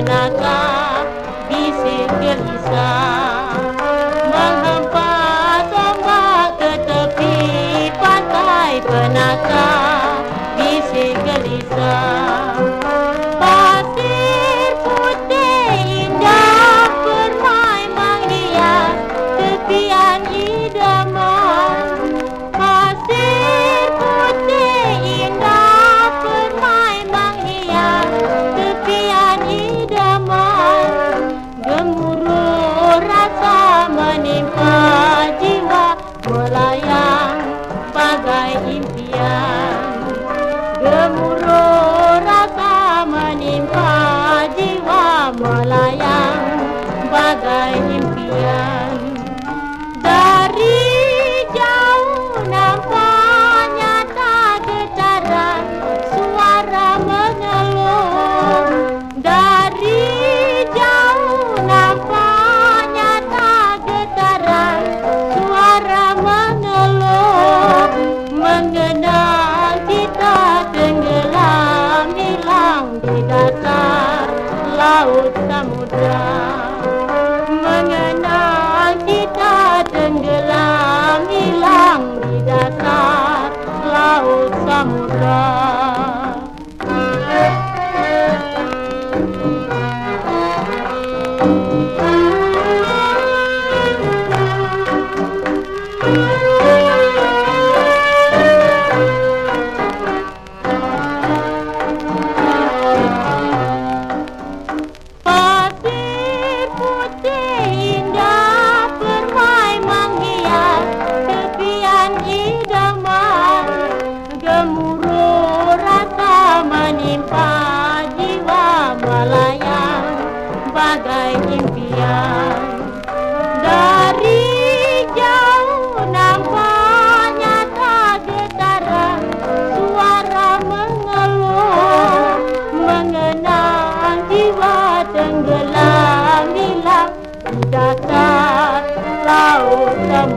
manakah bisik gelisah menghampat ombak ke tepi pantai penakah bisik gelisah laut samudra mengenal kita tenggelam hilang di dasar laut samudra. utamu